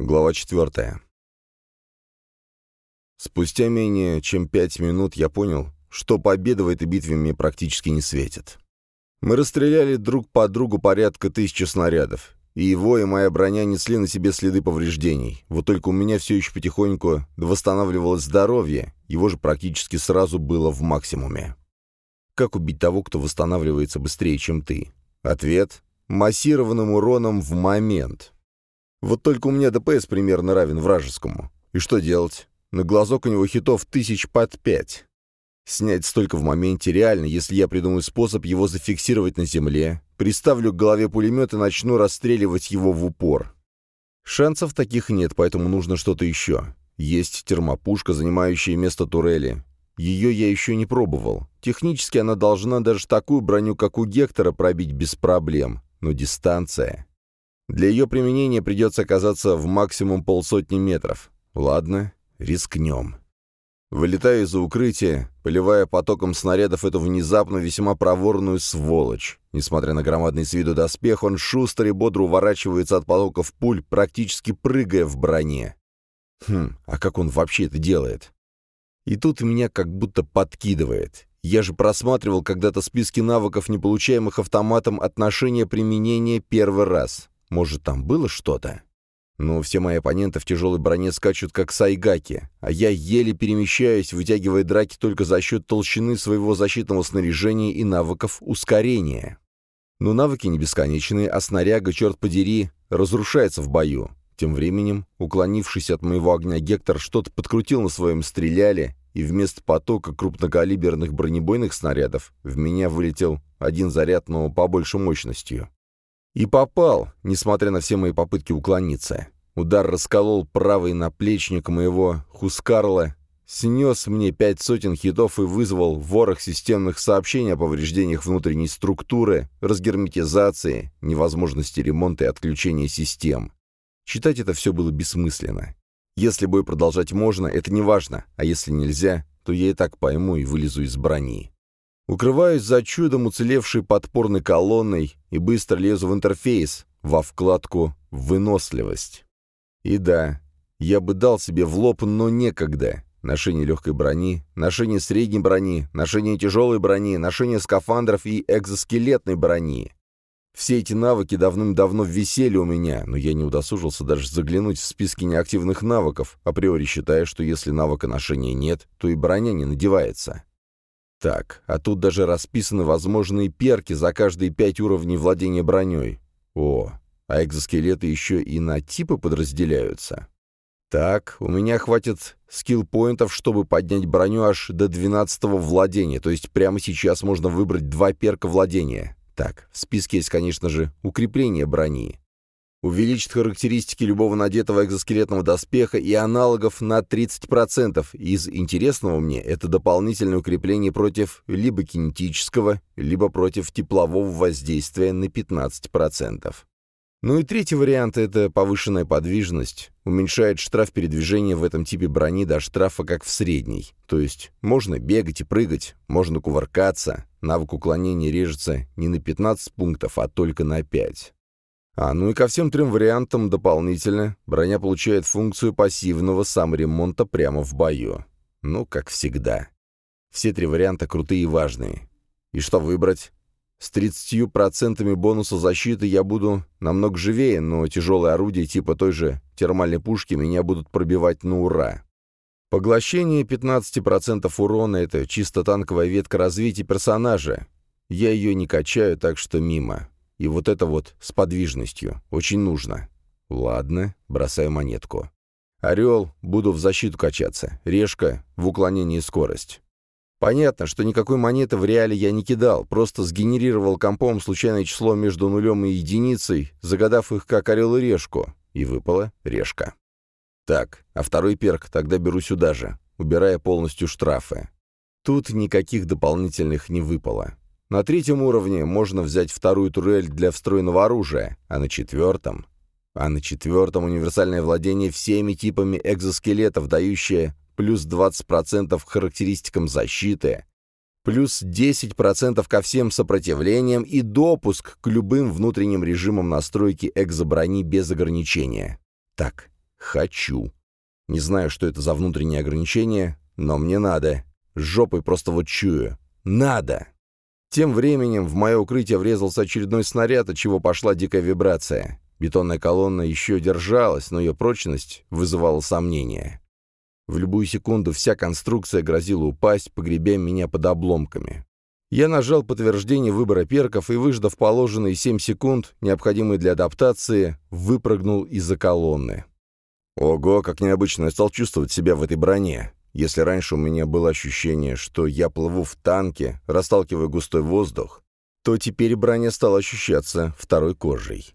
Глава четвертая. Спустя менее чем пять минут я понял, что победа в этой битве мне практически не светит. Мы расстреляли друг по другу порядка тысячи снарядов, и его, и моя броня несли на себе следы повреждений. Вот только у меня все еще потихоньку восстанавливалось здоровье, его же практически сразу было в максимуме. Как убить того, кто восстанавливается быстрее, чем ты? Ответ — массированным уроном в момент. Вот только у меня ДПС примерно равен вражескому. И что делать? На глазок у него хитов тысяч под пять. Снять столько в моменте реально, если я придумаю способ его зафиксировать на земле, приставлю к голове пулемет и начну расстреливать его в упор. Шансов таких нет, поэтому нужно что-то еще. Есть термопушка, занимающая место турели. Ее я еще не пробовал. Технически она должна даже такую броню, как у Гектора, пробить без проблем. Но дистанция... Для ее применения придется оказаться в максимум полсотни метров. Ладно, рискнем. Вылетая из-за укрытия, поливая потоком снарядов эту внезапно весьма проворную сволочь. Несмотря на громадный с виду доспех, он шустро и бодро уворачивается от потоков пуль, практически прыгая в броне. Хм, а как он вообще это делает? И тут меня как будто подкидывает. Я же просматривал когда-то списки навыков, не получаемых автоматом отношения применения первый раз. Может, там было что-то? Но все мои оппоненты в тяжелой броне скачут как сайгаки, а я еле перемещаюсь, вытягивая драки только за счет толщины своего защитного снаряжения и навыков ускорения. Но навыки не бесконечные, а снаряга, черт подери, разрушается в бою. Тем временем, уклонившись от моего огня Гектор, что-то подкрутил на своем стреляле, и вместо потока крупнокалиберных бронебойных снарядов в меня вылетел один заряд, но побольше мощностью. И попал, несмотря на все мои попытки уклониться. Удар расколол правый наплечник моего Хускарла, снес мне пять сотен хитов и вызвал ворох системных сообщений о повреждениях внутренней структуры, разгерметизации, невозможности ремонта и отключения систем. Читать это все было бессмысленно. Если бой продолжать можно, это не важно, а если нельзя, то я и так пойму и вылезу из брони. Укрываюсь за чудом уцелевшей подпорной колонной и быстро лезу в интерфейс, во вкладку «Выносливость». И да, я бы дал себе в лоб, но некогда. Ношение легкой брони, ношение средней брони, ношение тяжелой брони, ношение скафандров и экзоскелетной брони. Все эти навыки давным-давно висели у меня, но я не удосужился даже заглянуть в списки неактивных навыков, априори считая, что если навыка ношения нет, то и броня не надевается. Так, а тут даже расписаны возможные перки за каждые пять уровней владения броней. О, а экзоскелеты еще и на типы подразделяются. Так, у меня хватит скилл-поинтов, чтобы поднять броню аж до 12 владения, то есть прямо сейчас можно выбрать два перка владения. Так, в списке есть, конечно же, укрепление брони увеличит характеристики любого надетого экзоскелетного доспеха и аналогов на 30%. Из интересного мне это дополнительное укрепление против либо кинетического, либо против теплового воздействия на 15%. Ну и третий вариант — это повышенная подвижность. Уменьшает штраф передвижения в этом типе брони до штрафа как в средней. То есть можно бегать и прыгать, можно кувыркаться. Навык уклонения режется не на 15 пунктов, а только на 5. А, ну и ко всем трем вариантам дополнительно броня получает функцию пассивного саморемонта прямо в бою. Ну, как всегда. Все три варианта крутые и важные. И что выбрать? С 30% бонуса защиты я буду намного живее, но тяжелые орудия типа той же термальной пушки меня будут пробивать на ура. Поглощение 15% урона — это чисто танковая ветка развития персонажа. Я ее не качаю, так что мимо. И вот это вот с подвижностью. Очень нужно. Ладно, бросаю монетку. Орел, буду в защиту качаться. Решка, в уклонении скорость. Понятно, что никакой монеты в реале я не кидал, просто сгенерировал компом случайное число между нулем и единицей, загадав их как орел и решку. И выпала решка. Так, а второй перк тогда беру сюда же, убирая полностью штрафы. Тут никаких дополнительных не выпало. На третьем уровне можно взять вторую турель для встроенного оружия, а на четвертом... А на четвертом универсальное владение всеми типами экзоскелетов, дающее плюс 20% к характеристикам защиты, плюс 10% ко всем сопротивлениям и допуск к любым внутренним режимам настройки экзоброни без ограничения. Так, Хочу. Не знаю, что это за внутреннее ограничение, но мне надо. С жопой просто вот чую. Надо! Тем временем в мое укрытие врезался очередной снаряд, от чего пошла дикая вибрация. Бетонная колонна еще держалась, но ее прочность вызывала сомнения. В любую секунду вся конструкция грозила упасть, погребя меня под обломками. Я нажал подтверждение выбора перков и, выждав положенные 7 секунд, необходимые для адаптации, выпрыгнул из-за колонны. Ого, как необычно я стал чувствовать себя в этой броне. Если раньше у меня было ощущение, что я плыву в танке, расталкивая густой воздух, то теперь броня стала ощущаться второй кожей.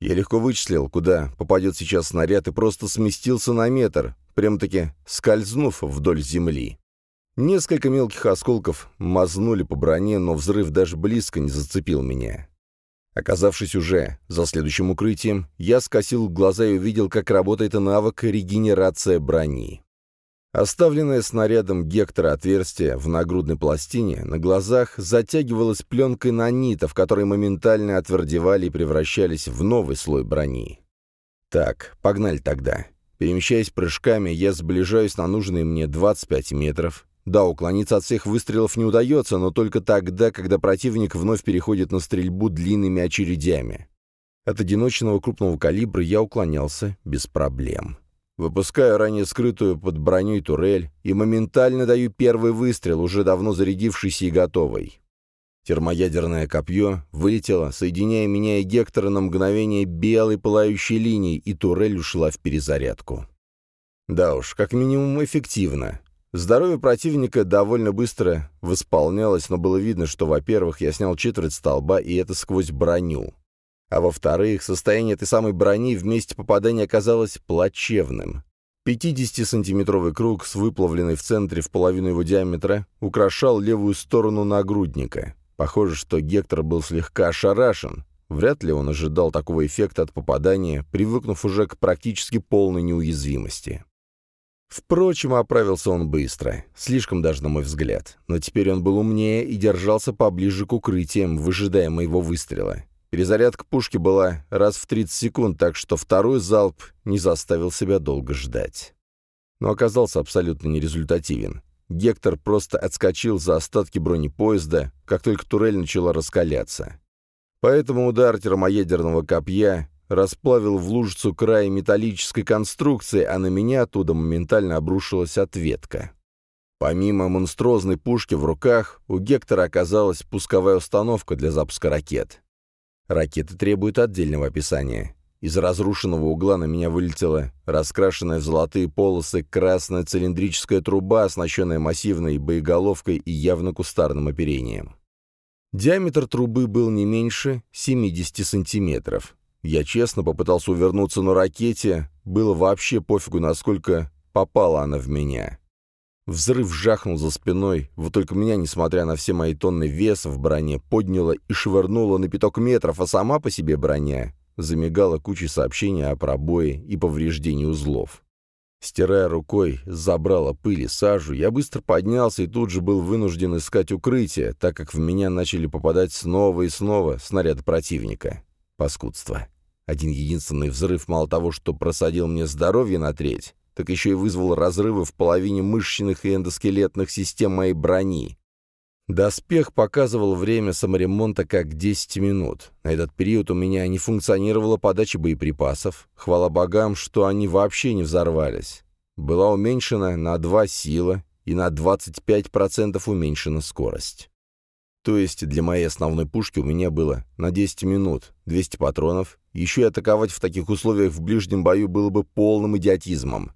Я легко вычислил, куда попадет сейчас снаряд, и просто сместился на метр, прям-таки скользнув вдоль земли. Несколько мелких осколков мазнули по броне, но взрыв даже близко не зацепил меня. Оказавшись уже за следующим укрытием, я скосил глаза и увидел, как работает навык регенерация брони. Оставленное снарядом Гектора отверстие в нагрудной пластине на глазах затягивалось пленкой нанитов, которые моментально отвердевали и превращались в новый слой брони. Так, погнали тогда. Перемещаясь прыжками, я сближаюсь на нужные мне 25 метров. Да, уклониться от всех выстрелов не удается, но только тогда, когда противник вновь переходит на стрельбу длинными очередями. От одиночного крупного калибра я уклонялся без проблем. Выпускаю ранее скрытую под броней турель и моментально даю первый выстрел, уже давно зарядившийся и готовый. Термоядерное копье вылетело, соединяя меня и Гектора на мгновение белой пылающей линией, и турель ушла в перезарядку. Да уж, как минимум эффективно. Здоровье противника довольно быстро восполнялось, но было видно, что, во-первых, я снял четверть столба, и это сквозь броню. А во-вторых, состояние этой самой брони в месте попадания оказалось плачевным. 50-сантиметровый круг с выплавленной в центре в половину его диаметра украшал левую сторону нагрудника. Похоже, что Гектор был слегка ошарашен. Вряд ли он ожидал такого эффекта от попадания, привыкнув уже к практически полной неуязвимости. Впрочем, оправился он быстро, слишком даже на мой взгляд. Но теперь он был умнее и держался поближе к укрытиям, выжидая моего выстрела. Перезарядка пушки была раз в 30 секунд, так что второй залп не заставил себя долго ждать. Но оказался абсолютно нерезультативен. Гектор просто отскочил за остатки бронепоезда, как только турель начала раскаляться. Поэтому удар термоядерного копья расплавил в лужицу край металлической конструкции, а на меня оттуда моментально обрушилась ответка. Помимо монструозной пушки в руках, у Гектора оказалась пусковая установка для запуска ракет. Ракеты требуют отдельного описания. Из разрушенного угла на меня вылетела раскрашенная в золотые полосы красная цилиндрическая труба, оснащенная массивной боеголовкой и явно кустарным оперением. Диаметр трубы был не меньше 70 сантиметров. Я честно попытался увернуться, но ракете было вообще пофигу, насколько попала она в меня. Взрыв жахнул за спиной, вот только меня, несмотря на все мои тонны веса в броне, подняло и швырнуло на пяток метров, а сама по себе броня замигала кучей сообщений о пробое и повреждении узлов. Стирая рукой, забрала пыль и сажу, я быстро поднялся и тут же был вынужден искать укрытие, так как в меня начали попадать снова и снова снаряды противника. Паскудство. Один единственный взрыв мало того, что просадил мне здоровье на треть, так еще и вызвал разрывы в половине мышечных и эндоскелетных систем моей брони. Доспех показывал время саморемонта как 10 минут. На этот период у меня не функционировала подача боеприпасов. Хвала богам, что они вообще не взорвались. Была уменьшена на 2 сила и на 25% уменьшена скорость. То есть для моей основной пушки у меня было на 10 минут 200 патронов. Еще и атаковать в таких условиях в ближнем бою было бы полным идиотизмом.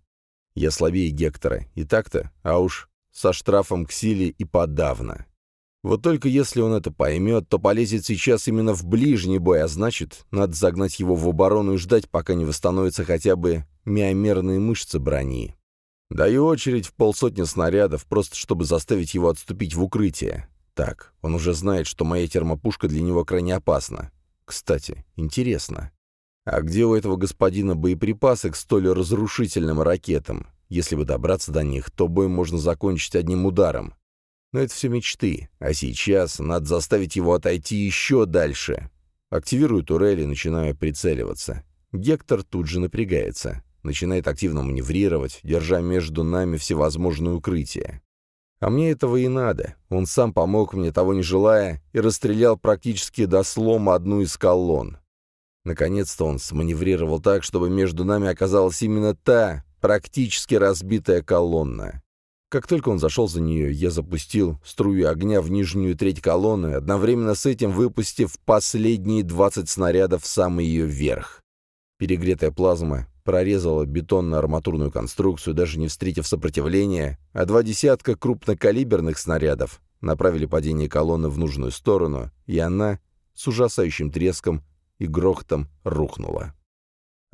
Я слабее Гектора, и так-то, а уж со штрафом к силе и подавно. Вот только если он это поймет, то полезет сейчас именно в ближний бой, а значит, надо загнать его в оборону и ждать, пока не восстановятся хотя бы миомерные мышцы брони. Даю очередь в полсотни снарядов, просто чтобы заставить его отступить в укрытие. Так, он уже знает, что моя термопушка для него крайне опасна. Кстати, интересно, а где у этого господина боеприпасы к столь разрушительным ракетам? Если бы добраться до них, то бой можно закончить одним ударом. Но это все мечты, а сейчас надо заставить его отойти еще дальше. Активирую турель и начинаю прицеливаться. Гектор тут же напрягается. начинает активно маневрировать, держа между нами всевозможные укрытия. А мне этого и надо. Он сам помог мне, того не желая, и расстрелял практически до слома одну из колонн. Наконец-то он сманеврировал так, чтобы между нами оказалась именно та, практически разбитая колонна. Как только он зашел за нее, я запустил струю огня в нижнюю треть колонны, одновременно с этим выпустив последние 20 снарядов в самый ее верх. Перегретая плазма прорезала бетонно-арматурную конструкцию, даже не встретив сопротивления, а два десятка крупнокалиберных снарядов направили падение колонны в нужную сторону, и она с ужасающим треском и грохотом рухнула.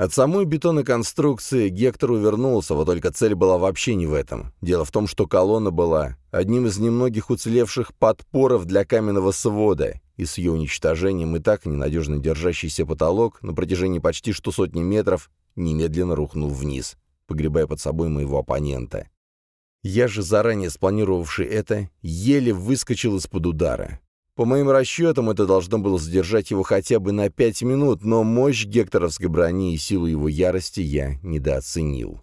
От самой бетонной конструкции Гектор увернулся, вот только цель была вообще не в этом. Дело в том, что колонна была одним из немногих уцелевших подпоров для каменного свода, и с ее уничтожением и так ненадежно держащийся потолок на протяжении почти что сотни метров немедленно рухнул вниз, погребая под собой моего оппонента. Я же, заранее спланировавший это, еле выскочил из-под удара. По моим расчетам, это должно было задержать его хотя бы на пять минут, но мощь гекторовской брони и силу его ярости я недооценил.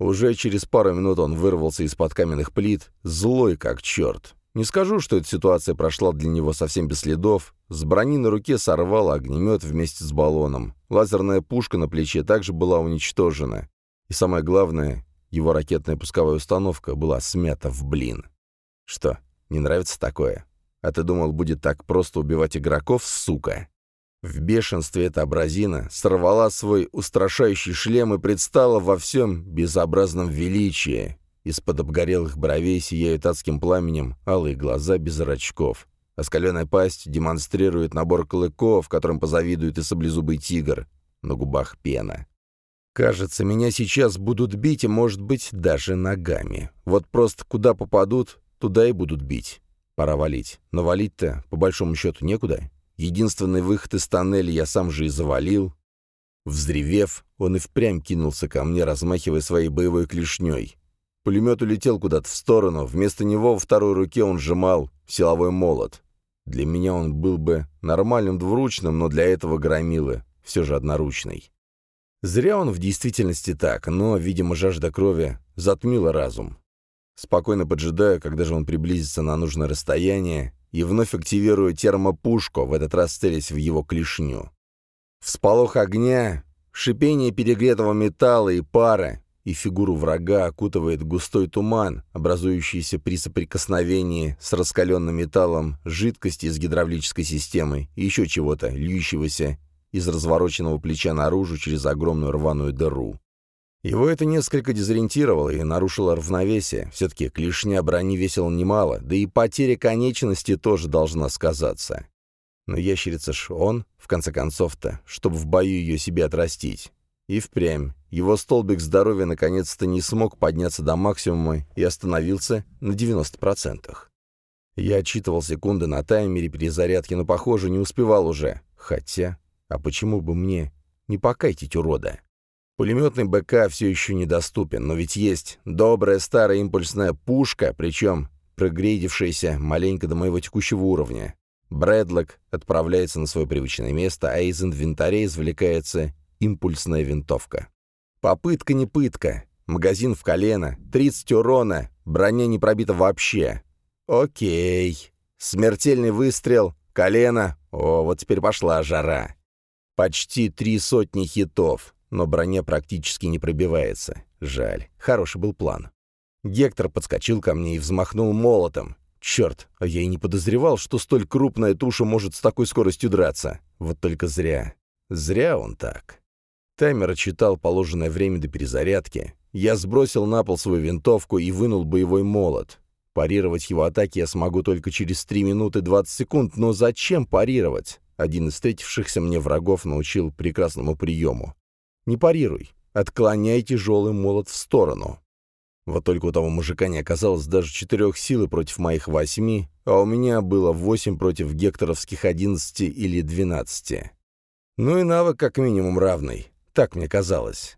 Уже через пару минут он вырвался из-под каменных плит, злой как черт. Не скажу, что эта ситуация прошла для него совсем без следов. С брони на руке сорвало огнемет вместе с баллоном. Лазерная пушка на плече также была уничтожена. И самое главное, его ракетная пусковая установка была смята в блин. Что, не нравится такое? А ты думал, будет так просто убивать игроков, сука?» В бешенстве эта абразина сорвала свой устрашающий шлем и предстала во всем безобразном величии. Из-под обгорелых бровей сияют адским пламенем алые глаза без зрачков. Оскаленная пасть демонстрирует набор клыков, которым позавидует и саблезубый тигр. На губах пена. Кажется, меня сейчас будут бить, и, может быть, даже ногами. Вот просто куда попадут, туда и будут бить. Пора валить. Но валить-то, по большому счету, некуда. Единственный выход из тоннеля я сам же и завалил. Взревев, он и впрямь кинулся ко мне, размахивая своей боевой клешней. Пулемет улетел куда-то в сторону, вместо него во второй руке он сжимал силовой молот. Для меня он был бы нормальным двуручным, но для этого громилы все же одноручный. Зря он в действительности так, но, видимо, жажда крови затмила разум. Спокойно поджидаю, когда же он приблизится на нужное расстояние, и вновь активирую термопушку, в этот раз целясь в его клешню. Всполох огня, шипение перегретого металла и пара, и фигуру врага окутывает густой туман, образующийся при соприкосновении с раскаленным металлом жидкости из гидравлической системы и еще чего-то, льющегося из развороченного плеча наружу через огромную рваную дыру. Его это несколько дезориентировало и нарушило равновесие. Все-таки клешня брони весила немало, да и потеря конечности тоже должна сказаться. Но ящерица ж он, в конце концов-то, чтобы в бою ее себе отрастить. И впрямь. Его столбик здоровья наконец-то не смог подняться до максимума и остановился на 90%. Я отчитывал секунды на таймере перезарядки, но, похоже, не успевал уже. Хотя, а почему бы мне не покайтить урода? Пулеметный БК все еще недоступен, но ведь есть добрая старая импульсная пушка, причем прогрейдившаяся маленько до моего текущего уровня. Брэдлок отправляется на свое привычное место, а из инвентаря извлекается импульсная винтовка. Попытка не пытка. Магазин в колено, 30 урона, броня не пробита вообще. Окей. Смертельный выстрел, колено. О, вот теперь пошла жара. Почти три сотни хитов но броня практически не пробивается. Жаль. Хороший был план. Гектор подскочил ко мне и взмахнул молотом. Черт, а я и не подозревал, что столь крупная туша может с такой скоростью драться. Вот только зря. Зря он так. Таймер отчитал положенное время до перезарядки. Я сбросил на пол свою винтовку и вынул боевой молот. Парировать его атаки я смогу только через 3 минуты 20 секунд, но зачем парировать? Один из встретившихся мне врагов научил прекрасному приему. Не парируй. Отклоняй тяжелый молот в сторону. Вот только у того мужика не оказалось даже четырех силы против моих восьми, а у меня было восемь против гекторовских одиннадцати или двенадцати. Ну и навык как минимум равный. Так мне казалось.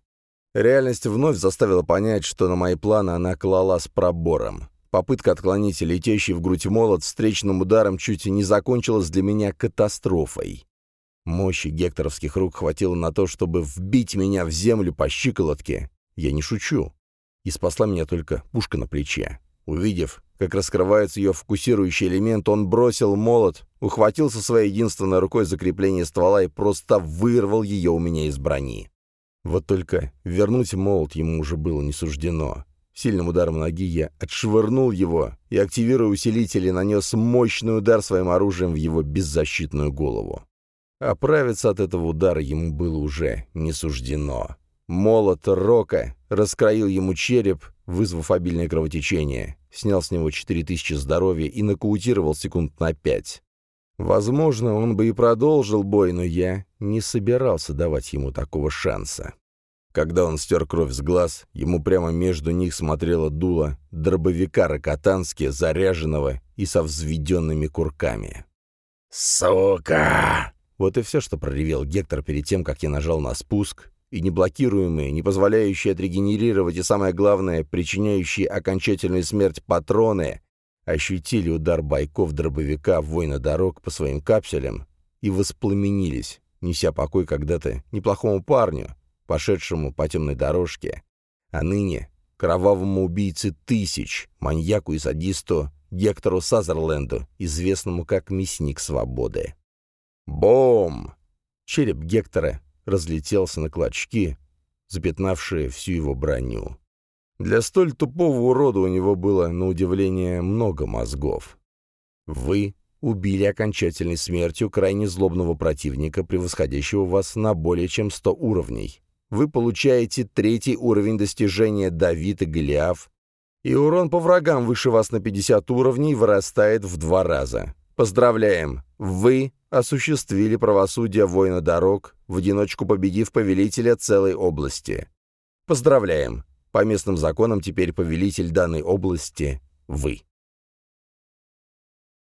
Реальность вновь заставила понять, что на мои планы она клала с пробором. Попытка отклонить летящий в грудь молот встречным ударом чуть не закончилась для меня катастрофой. Мощи гекторовских рук хватило на то, чтобы вбить меня в землю по щиколотке. Я не шучу. И спасла меня только пушка на плече. Увидев, как раскрывается ее фокусирующий элемент, он бросил молот, ухватился своей единственной рукой за крепление ствола и просто вырвал ее у меня из брони. Вот только вернуть молот ему уже было не суждено. Сильным ударом ноги я отшвырнул его и, активируя усилители, нанес мощный удар своим оружием в его беззащитную голову. Оправиться от этого удара ему было уже не суждено. Молот Рока раскроил ему череп, вызвав обильное кровотечение, снял с него 4000 здоровья и нокаутировал секунд на пять. Возможно, он бы и продолжил бой, но я не собирался давать ему такого шанса. Когда он стер кровь с глаз, ему прямо между них смотрело дуло дробовика Рокотански, заряженного и со взведенными курками. «Сука!» Вот и все, что проревел Гектор перед тем, как я нажал на спуск, и неблокируемые, не позволяющие отрегенерировать и, самое главное, причиняющие окончательную смерть патроны, ощутили удар бойков дробовика воина дорог по своим капсулям и воспламенились, неся покой когда-то неплохому парню, пошедшему по темной дорожке, а ныне кровавому убийце тысяч, маньяку и садисту Гектору Сазерленду, известному как Мясник Свободы. Бом! Череп Гектора разлетелся на клочки, запятнавшие всю его броню. Для столь тупого урода у него было, на удивление, много мозгов. Вы убили окончательной смертью крайне злобного противника, превосходящего вас на более чем 100 уровней. Вы получаете третий уровень достижения Давид и Голиаф, и урон по врагам выше вас на 50 уровней вырастает в два раза. Поздравляем! Вы осуществили правосудие воина дорог, в одиночку победив повелителя целой области. Поздравляем! По местным законам теперь повелитель данной области – вы.